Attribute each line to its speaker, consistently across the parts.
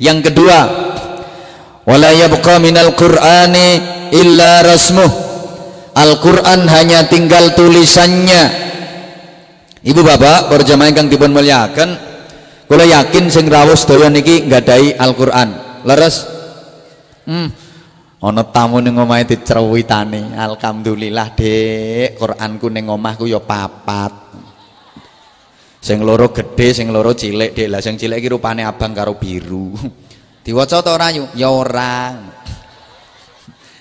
Speaker 1: yang kedua wala yabqa minal qur'ani illa rasmuh. Al-Quran hanya tinggal tulisannya. Ibu bapak berjamaah kang dipun muliakan kalau yakin sing rawuh sedaya niki nggadahi Al-Quran. Leres? Hmm. Ana tamu ning omahe dicerwitane alhamdulillah Dek Quranku ning omahku ya papat sing loro gede sing loro cilik Dek lah sing cilik iki rupane abang karo biru. Diwaca ta ora ya ora.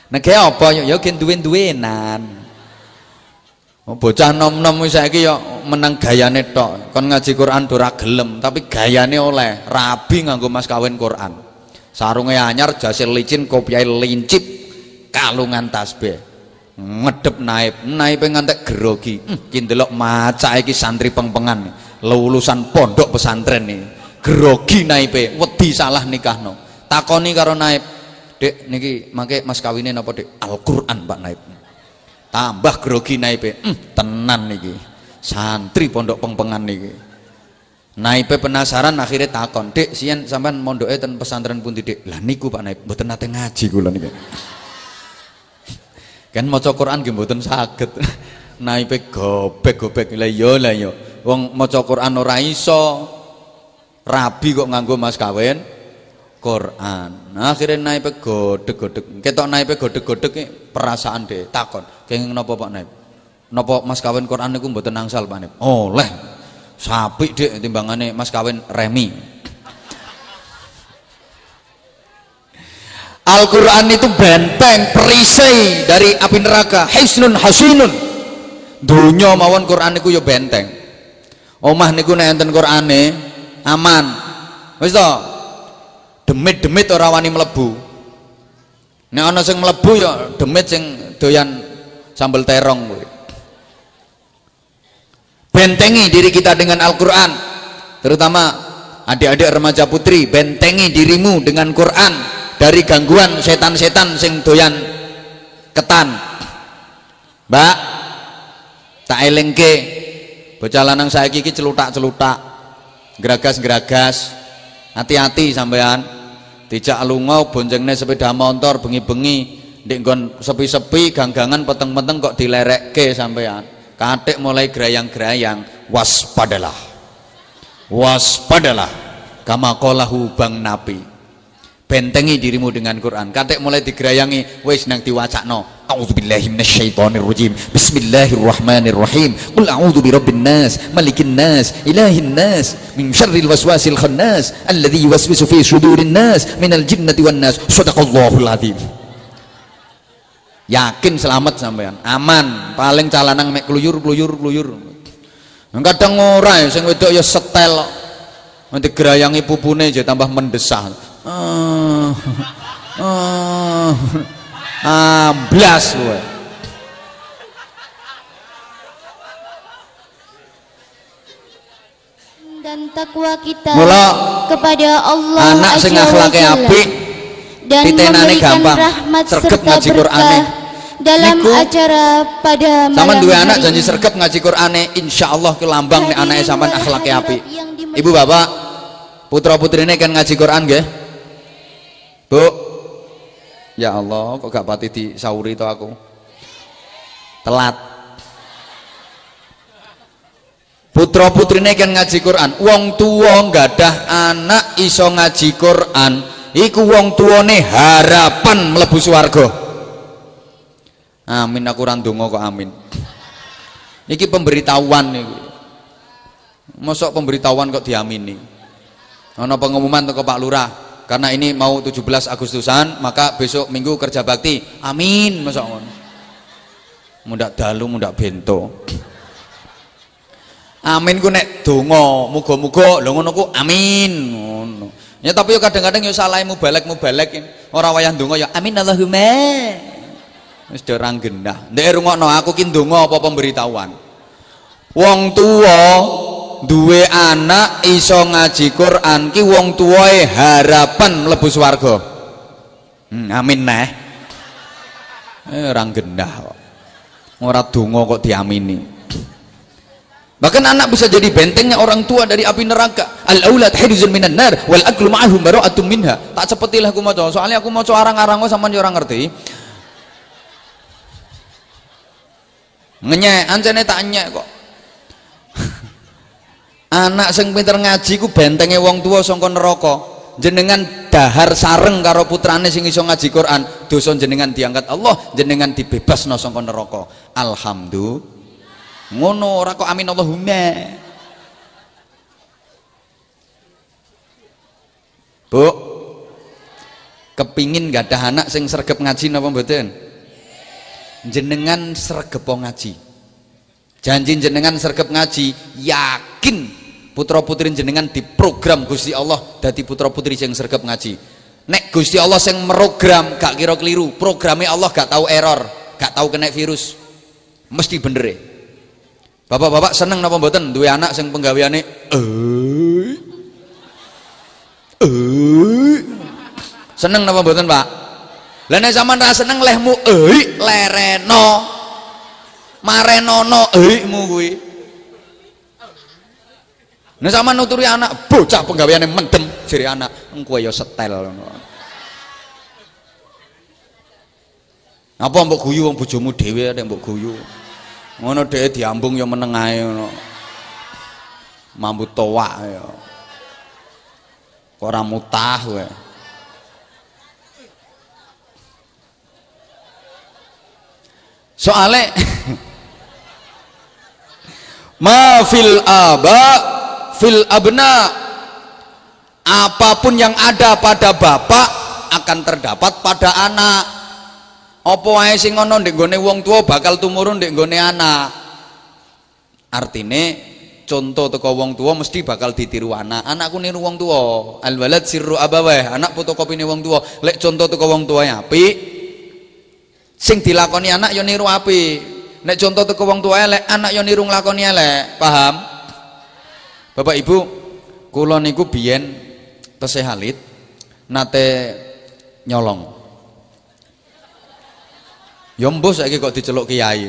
Speaker 1: Nek apa ya ya gen duwe-duwenan. Oh, bocah nom-nom saiki ya menang gayane tok. Kon ngaji Quran ora gelem tapi gayane oleh. Rabi nganggo mas kawin Quran. Sarungnya anyar jasir licin kopiai lincip kalungan tasbih. Ngedep naib. Naib ngantek grogi. Hmm, kindelok maca iki santri pengpengan lulusan pondok pesantren nih grogi naipe wedi salah nikahno takoni karo naib dek niki mangke mas kawinin apa dek Al-Qur'an Pak naib tambah grogi naipe hmm, tenan niki santri pondok pengpengan niki Naipe penasaran akhirnya takon, "Dik, sian sampean mondoke ten pesantren pun Dik?" Lah niku Pak Naib, mboten nate ngaji kula niki. Kan maca Quran nggih mboten saged. Naipe gobek-gobek. Lah iya lah iya. Wong maca Quran ora iso. Rabi kok nganggo mas kawin Quran. Nah, akhirnya naipe godeg-godeg. Ketok naipe godeg-godeg perasaan deh takon. Kenging napa Pak Naib? Napa mas kawin Quran niku mboten angsal Pak Naib? Oleh sapi dek timbangane mas kawin remi Al-Quran itu benteng perisai dari api neraka hisnun hasinun dunya mawon Quran itu ya benteng omah niku nek enten Qurane aman. Wis to? Demit-demit ora wani mlebu. Nek ana sing mlebu ya demit sing doyan sambel terong kuwi. Bentengi diri kita dengan Al-Quran terutama adik-adik remaja putri bentengi dirimu dengan Quran dari gangguan setan-setan sing doyan ketan. Mbak tak elengke bocah lanang saya kiki celutak-celutak geragas-geragas hati-hati sampean. Dijak lunga bonjengne sepeda motor bengi-bengi. Ndek sepi-sepi ganggangan peteng-peteng kok dilerekke sampean. Katik mulai gerayang-gerayang waspadalah. Waspadalah. Kama kolahu bang nabi. Bentengi dirimu dengan Quran. Katik mulai digerayangi wis nang diwacakno a'udzubillahi minasyaitonirrajim bismillahirrahmanirrahim qul a'udzu birabbin nas malikin nas ilahin nas min syarril waswasil khannas alladzi yuwaswisu fi sudurin nas minal jinnati wan nas sadaqallahul azim yakin selamat sampean. Aman. Paling calanang mek kluyur kluyur kluyur kadang ora ya sing wedok ya setel. Nanti gerayangi pupune aja tambah mendesah. Ah ah amblas kowe.
Speaker 2: Dan takwa kita Mula, kepada Allah
Speaker 1: anak sing akhlake apik
Speaker 2: dan memberikan gampang. rahmat serta berkah dalam Niku, acara pada
Speaker 1: malam dua anak janji sergap ngaji Qur'ane insyaallah ke lambang nih anaknya sampean akhlaknya api ibu bapak putra putri ini kan ngaji Quran gak bu ya Allah kok gak pati di sauri itu aku telat putra putri ini kan ngaji Quran wong tua ada anak iso ngaji Quran iku wong tuane harapan melebu swarga Amin aku ora kok amin. Iki pemberitahuan nih. Mosok pemberitahuan kok diamini. Ana pengumuman toko Pak Lurah karena ini mau 17 Agustusan maka besok minggu kerja bakti. Amin ngono. Mundak dalu mundak bento. Amin ku nek donga, muga-muga lho ngono ku amin. Ya tapi yo kadang-kadang yo salah mubalek mubalek ora wayah donga ya amin Allahumma wis orang gendah ndek rungokno aku ki ndonga apa pemberitahuan wong tua duwe anak iso ngaji Quran ki wong tuwae harapan mlebu swarga hmm, amin neh eh, orang gendah kok ora donga kok diamini Bahkan anak bisa jadi bentengnya orang tua dari api neraka. Al aulad hirzun minan nar wal aklu ma'ahum bara'atun minha. Tak cepetilah aku maca. Soalnya aku maca arang-arang sama orang ngerti. Ngenyek, ancene tak nyek kok. Anak sing pinter ngaji ku bentenge wong tua sangka neraka. Jenengan dahar sareng karo putrane sing iso ngaji Quran, dosa jenengan diangkat Allah, jenengan dibebasno sangka neraka. Alhamdulillah. Ngono ora kok amin Allahumma. Bu kepingin gak ada anak sing sergap ngaji napa mboten? Jenengan sergap ngaji. Janji jenengan sergap ngaji yakin putra putri jenengan di program Gusti Allah dadi putra putri sing sergap ngaji. Nek Gusti Allah sing merogram gak kira keliru. Programnya Allah gak tahu error gak tahu kena virus. Mesti bener ya Bapak-bapak seneng napa mboten? Duwe anak sing penggaweane eh eh seneng napa mboten Pak? Lah nek sampean ra seneng lehmu eh lereno. Marenono ehmu kuwi nek sampean nuturi anak bocah penggaweane mendem jere anak engko ya setel. Apa mbok guyu wong bojomu dhewe ada mbok guyu? Ngono dhek diambung ya meneng ae ngono. Mambu towak ya. Ora mutah kowe. Soale ma fil aba fil abna. Apa pun yang ada pada bapak akan terdapat pada anak. Apa wae sing ana ndek gone wong tua bakal tumurun ndek gone anak? Artine contoh teko wong tua mesti bakal ditiru anak. Anakku niru wong tua al walad sirru abawah anak fotokopine wong tua lek contoh teko wong tua ya api. Sing dilakoni anak yo niru api. Nek contoh teko wong tua elek anak yo niru nglakoni elek. Paham Bapak Ibu kula niku biyen tesih halit nate nyolong. Ya mbuh saiki kok diceluk kiai.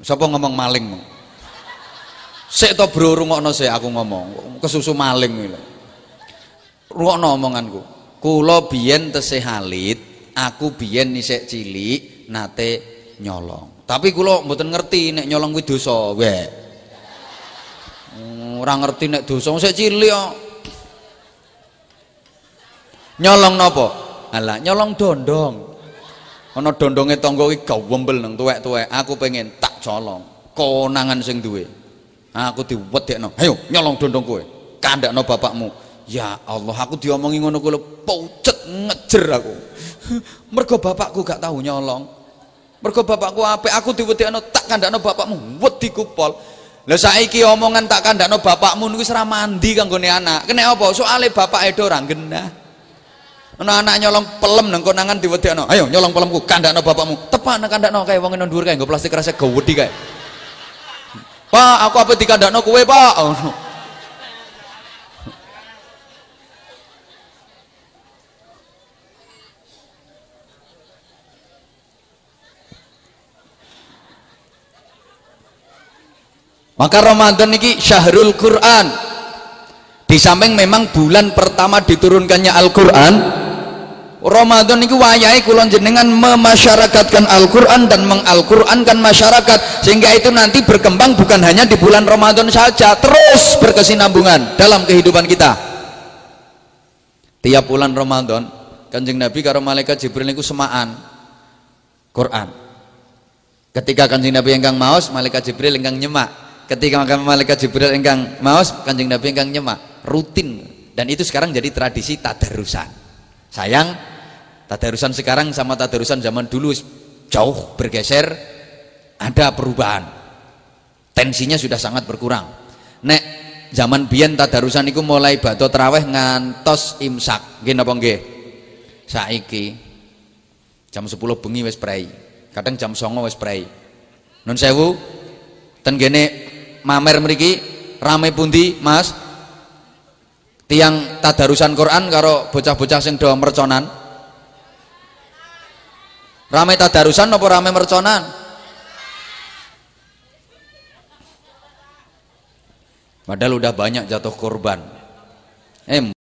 Speaker 1: Sapa ngomong maling? Sik to bro rungokno sik aku ngomong. Kesusu maling iki rungokno omonganku. Kula biyen tesih halit aku biyen isik cilik nate nyolong. Tapi kula mboten ngerti nek nyolong kuwi dosa wek ora ngerti nek dosa sik cilik kok nyolong napa? Alah nyolong dondong. Ana dondonge tangga iki gawembel nang tuwek-tuwek. Aku pengen tak colong. Konangan sing duwe. Aku diwedekno. Ayo nyolong dondong kowe. Kandakno bapakmu. Ya Allah aku diomongi ngono kuwi pucet ngejer aku. Mergo bapakku gak tahu nyolong. Mergo bapakku apik aku diwedekno tak kandakno bapakmu. Wedi kupol lah saiki omongan tak kandakno bapakmu niku ora mandi kanggone anak. Kena apa? Soale bapak edo ora genah ana anak nyolong pelem nang konangan diwedekno. Ayo nyolong pelemku kandakno bapakmu. Tepak nang kandakno kae wong nang dhuwur kae nggo plastik rasa gawedi kae. Pak aku apa dikandakno kowe Pak. Oh. Maka Ramadan ini syahrul Quran. Di samping memang bulan pertama diturunkannya Al-Quran, Ramadan itu wayai kulon jenengan memasyarakatkan Al-Quran dan mengal-Qurankan masyarakat sehingga itu nanti berkembang bukan hanya di bulan Ramadan saja terus berkesinambungan dalam kehidupan kita. Tiap bulan Ramadan kanjeng Nabi karo malaikat Jibril itu semaan Quran. Ketika kanjeng Nabi engkang maus malaikat Jibril engkang nyemak ketika malaikat Jibril engkang maus kanjeng Nabi engkang nyemak rutin dan itu sekarang jadi tradisi tadarusan sayang Tadarusan sekarang sama tadarusan zaman dulu jauh bergeser, ada perubahan. Tensinya sudah sangat berkurang. Nek zaman biyen tadarusan itu mulai batu teraweh ngantos imsak. Nggih napa nggih? Saiki jam 10 bengi wis prei. Kadang jam 09.00 wis prei. Nun sewu ten mamer mriki rame pundi, Mas? Tiang tadarusan Quran karo bocah-bocah sing do merconan Rame tadarusan apa rame merconan? padahal udah banyak jatuh korban eh